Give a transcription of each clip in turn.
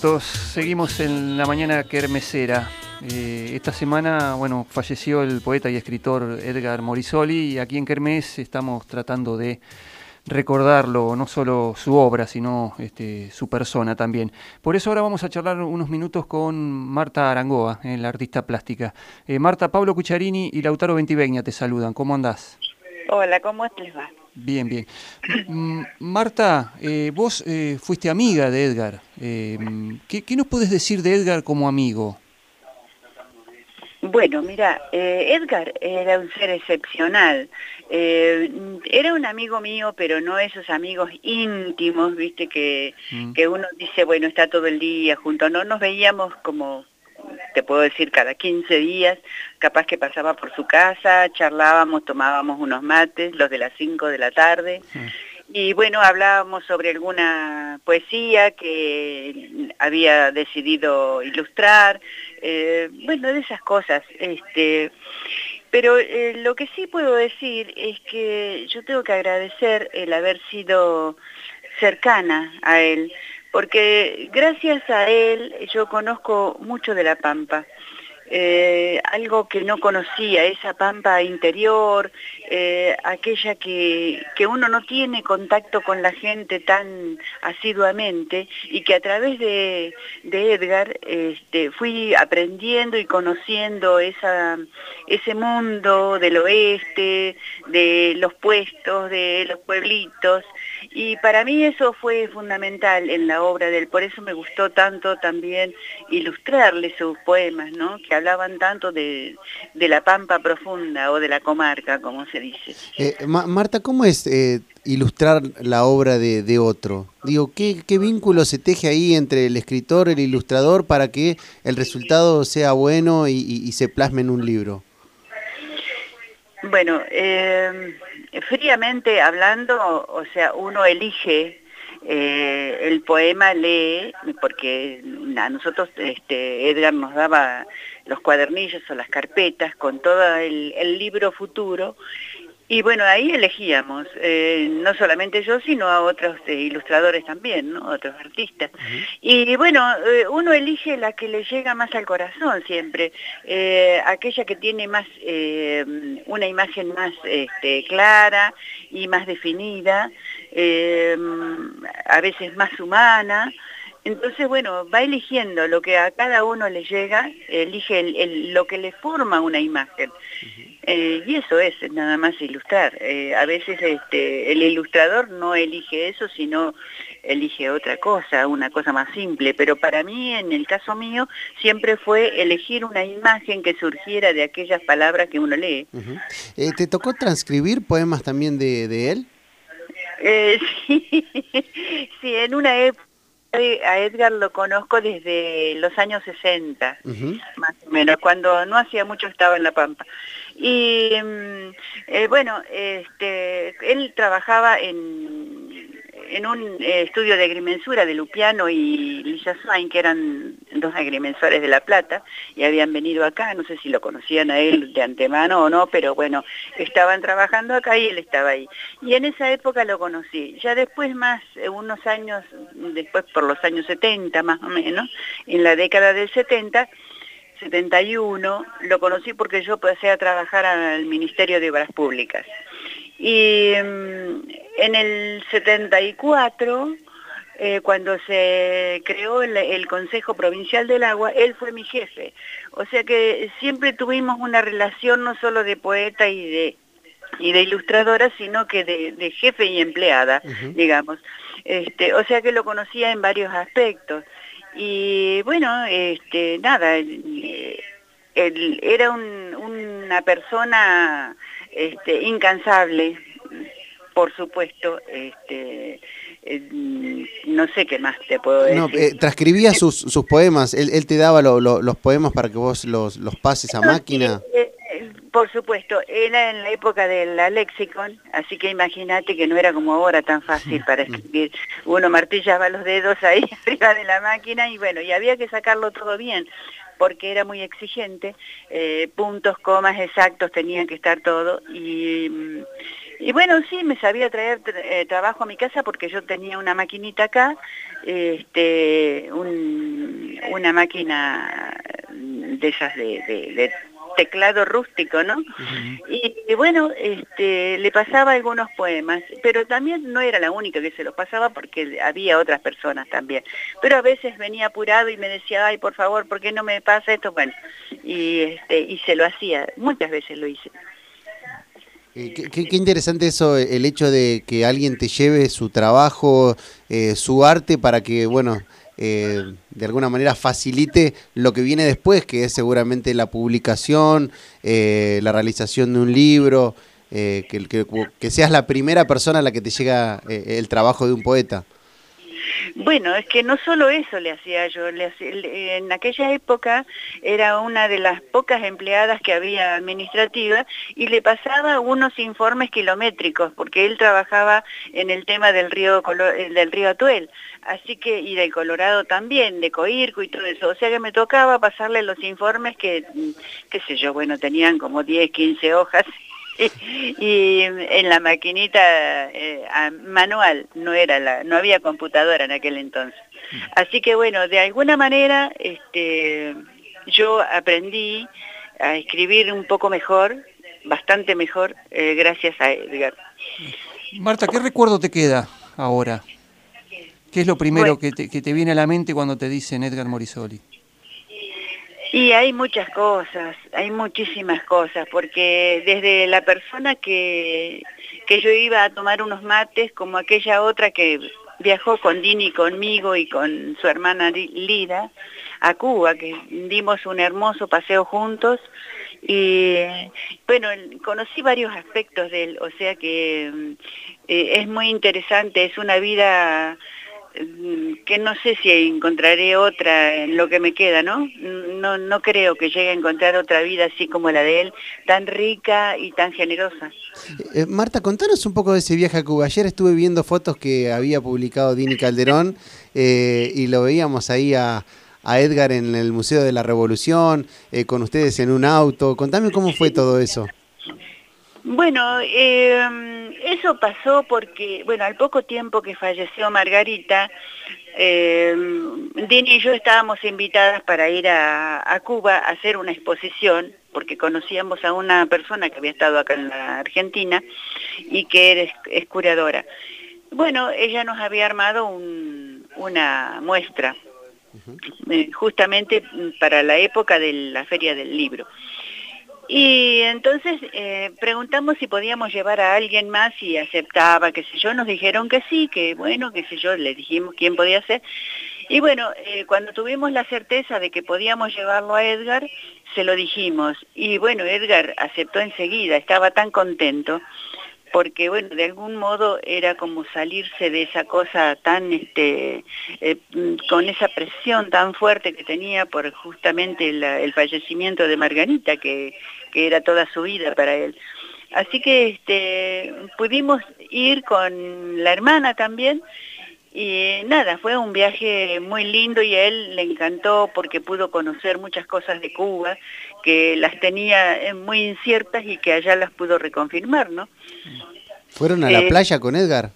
minutos. Seguimos en la mañana kermesera. Eh, esta semana, bueno, falleció el poeta y escritor Edgar Morisoli y aquí en Kermés estamos tratando de recordarlo, no solo su obra, sino este, su persona también. Por eso ahora vamos a charlar unos minutos con Marta Arangoa, eh, la artista plástica. Eh, Marta, Pablo Cucharini y Lautaro Ventivegna te saludan. ¿Cómo andás? Hola, ¿cómo les va? Bien, bien. Mm, Marta, eh, vos eh, fuiste amiga de Edgar. Eh, ¿qué, ¿qué, nos podés decir de Edgar como amigo? Bueno, mira, Edgar era un ser excepcional. era un amigo mío, pero no esos amigos íntimos, viste, que, mm. que uno dice, bueno, está todo el día junto. No nos veíamos como te puedo decir, cada 15 días, capaz que pasaba por su casa, charlábamos, tomábamos unos mates, los de las 5 de la tarde, y bueno, hablábamos sobre alguna poesía que había decidido ilustrar, eh, bueno, de esas cosas. Este, pero eh, lo que sí puedo decir es que yo tengo que agradecer el haber sido cercana a él, porque gracias a él yo conozco mucho de La Pampa. Eh, algo que no conocía, esa pampa interior, eh, aquella que, que, uno no tiene contacto con la gente tan asiduamente y que a través de, de Edgar este, fui aprendiendo y conociendo esa, ese mundo del oeste, de los puestos, de los pueblitos, y para mí eso fue fundamental en la obra de él, por eso me gustó tanto también ilustrarle sus poemas, ¿no? que hablaban tanto de, de la pampa profunda o de la comarca, como se dice. Eh, Marta, ¿cómo es eh, ilustrar la obra de, otro? Digo, ¿qué, ¿qué, vínculo se teje ahí entre el escritor el ilustrador para que el resultado sea bueno y, y se plasme en un libro? Bueno, eh, fríamente hablando, o sea, uno elige eh, el poema, lee, porque a nosotros este, Edgar nos daba los cuadernillos o las carpetas con todo el, el libro futuro y bueno, ahí elegíamos, eh, no solamente yo, sino a otros eh, ilustradores también, ¿no? otros artistas. Y bueno, eh, uno elige la que le llega más al corazón siempre, aquella que tiene más una imagen más este, clara y más definida, a veces más humana. Entonces, bueno, va eligiendo lo que a cada uno le llega, elige el, el, lo que le forma una imagen. Eh, y eso es nada más ilustrar. Eh, a veces este, el ilustrador no elige eso, sino elige otra cosa, una cosa más simple. Pero para mí, en el caso mío, siempre fue elegir una imagen que surgiera de aquellas palabras que uno lee. Uh -huh. eh, ¿Te tocó transcribir poemas también de, de él? Sí, sí, en una época a Edgar lo conozco desde los años 60, uh -huh. más o menos, cuando no hacía mucho estaba en La Pampa. Y eh, bueno, este, él trabajaba en, en un eh, estudio de agrimensura de Lupiano y Lisa Swain, que eran dos agrimensores de La Plata, y habían venido acá, no sé si lo conocían a él de antemano o no, pero bueno, estaban trabajando acá y él estaba ahí. Y en esa época lo conocí. Ya después más, eh, unos años, después por los años 70 más o menos, en la década del 70, 71, lo conocí porque yo pasé a trabajar al Ministerio de Obras Públicas. Y um, en el 74, eh, cuando se creó el, el, Consejo Provincial del Agua, él fue mi jefe. O sea que siempre tuvimos una relación no solo de poeta y de, y de ilustradora, sino que de, de jefe y empleada, uh -huh. digamos. Este, o sea que lo conocía en varios aspectos. Y bueno, este, nada, él, era un, una persona este, incansable, por supuesto, este, eh, no sé qué más te puedo decir. No, eh, transcribía sus, sus poemas, él, él te daba lo, lo, los poemas para que vos los, los pases a máquina. Eh, por supuesto, era en la época de la lexicon, así que imagínate que no era como ahora tan fácil para escribir. Uno martillaba los dedos ahí arriba de la máquina y bueno, y había que sacarlo todo bien, porque era muy exigente, eh, puntos, comas exactos tenían que estar todo y... Y bueno, sí, me sabía traer eh, trabajo a mi casa porque yo tenía una maquinita acá, este, un una máquina de esas de, teclado rústico, ¿no? y, bueno, este, le pasaba algunos poemas, pero también no era la única que se los pasaba porque había otras personas también. Pero a veces venía apurado y me decía, ay, por favor, ¿por qué no me pasa esto? Bueno, y, este, y se lo hacía, muchas veces lo hice. Eh, qué, interesante eso, el hecho de que alguien te lleve su trabajo, eh, su arte para que, bueno, eh, de alguna manera facilite lo que viene después, que es seguramente la publicación, la realización de un libro, que, que, que, seas la primera persona a la que te llega el trabajo de un poeta. Bueno, es que no solo eso le hacía yo, en aquella época era una de las pocas empleadas que había administrativa y le pasaba unos informes kilométricos, porque él trabajaba en el tema del río, del río Atuel, así que, y del Colorado también, de Coirco y todo eso, o sea que me tocaba pasarle los informes que, qué sé yo, bueno, tenían como 10, 15 hojas y en la maquinita eh, manual, no, era la, no había computadora en aquel entonces. Así que bueno, de alguna manera este, yo aprendí a escribir un poco mejor, bastante mejor, eh, gracias a Edgar. Marta, ¿qué recuerdo te queda ahora? ¿Qué es lo primero que, te, que te viene a la mente cuando te dicen Edgar Morisoli? Y hay muchas cosas, hay muchísimas cosas, porque desde la persona que, que yo iba a tomar unos mates, como aquella otra que viajó con Dini conmigo y con su hermana Lida a Cuba, que dimos un hermoso paseo juntos y bueno, conocí varios aspectos de él, o sea que eh, es muy interesante, es una vida Mm, que no sé si encontraré otra en lo que me queda, ¿no? No, no creo que llegue a encontrar otra vida así como la de él, tan rica y tan generosa. Eh, Marta, contanos un poco de ese viaje a Cuba. Ayer estuve viendo fotos que había publicado Dini Calderón eh, y lo veíamos ahí a, Edgar en el Museo de la Revolución, eh, con ustedes en un auto. Contame cómo fue todo eso. Bueno, eso pasó porque, bueno, al poco tiempo que falleció Margarita, eh, Dini y yo estábamos invitadas para ir a, Cuba a hacer una exposición, porque conocíamos a una persona que había estado acá en la Argentina y que es, curadora. Bueno, ella nos había armado una muestra, eh, justamente para la época de la Feria del Libro. Y entonces eh, preguntamos si podíamos llevar a alguien más y aceptaba, qué sé yo, nos dijeron que sí, que bueno, qué sé yo, le dijimos quién podía ser. Y bueno, eh, cuando tuvimos la certeza de que podíamos llevarlo a Edgar, se lo dijimos. Y bueno, Edgar aceptó enseguida, estaba tan contento porque bueno, de algún modo era como salirse de esa cosa tan, este, eh, con esa presión tan fuerte que tenía por justamente el fallecimiento de Margarita, que, que, era toda su vida para él. Así que este, pudimos ir con la hermana también, y nada, fue un viaje muy lindo y a él le encantó porque pudo conocer muchas cosas de Cuba que las tenía eh, muy inciertas y que allá las pudo reconfirmar, ¿no? ¿Fueron a la eh, playa con Edgar?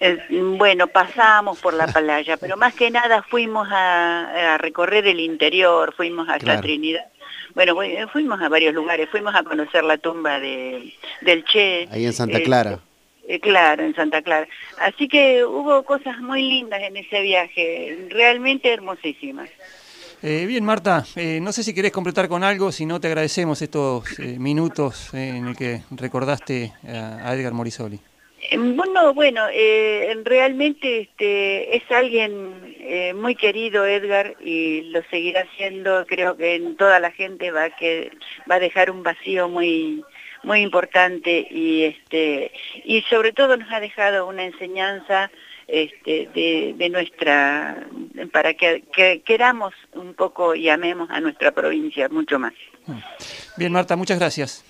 Eh, bueno, pasamos por la playa, pero más que nada fuimos a, recorrer el interior, fuimos hasta Trinidad. Bueno, fuimos a varios lugares, fuimos a conocer la tumba de, del Che. Ahí en Santa Clara. Claro, en Santa Clara. Así que hubo cosas muy lindas en ese viaje, realmente hermosísimas. Eh, bien, Marta, eh, no sé si querés completar con algo, si no te agradecemos estos eh, minutos en el que recordaste a, Edgar Morisoli. Bueno, bueno, realmente este, es alguien muy querido Edgar y lo seguirá siendo, creo que en toda la gente va, que, va a dejar un vacío muy, muy importante y, este, y sobre todo nos ha dejado una enseñanza este, de, nuestra, para que, queramos un poco y amemos a nuestra provincia mucho más. Bien, Marta, muchas gracias.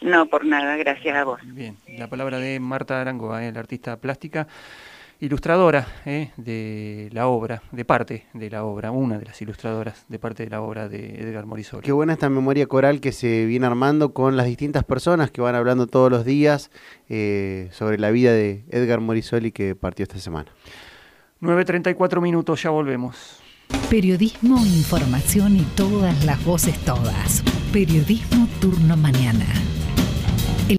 No, por nada, gracias a vos. Bien, la palabra de Marta Arango, eh, la artista plástica ilustradora eh, de la obra, de parte de la obra, una de las ilustradoras de parte de la obra de Edgar Morisoli. Qué buena esta memoria coral que se viene armando con las distintas personas que van hablando todos los días eh, sobre la vida de Edgar Morisoli que partió esta semana. 9.34 minutos, ya volvemos. Periodismo, información y todas las voces todas. Periodismo Turno Mañana.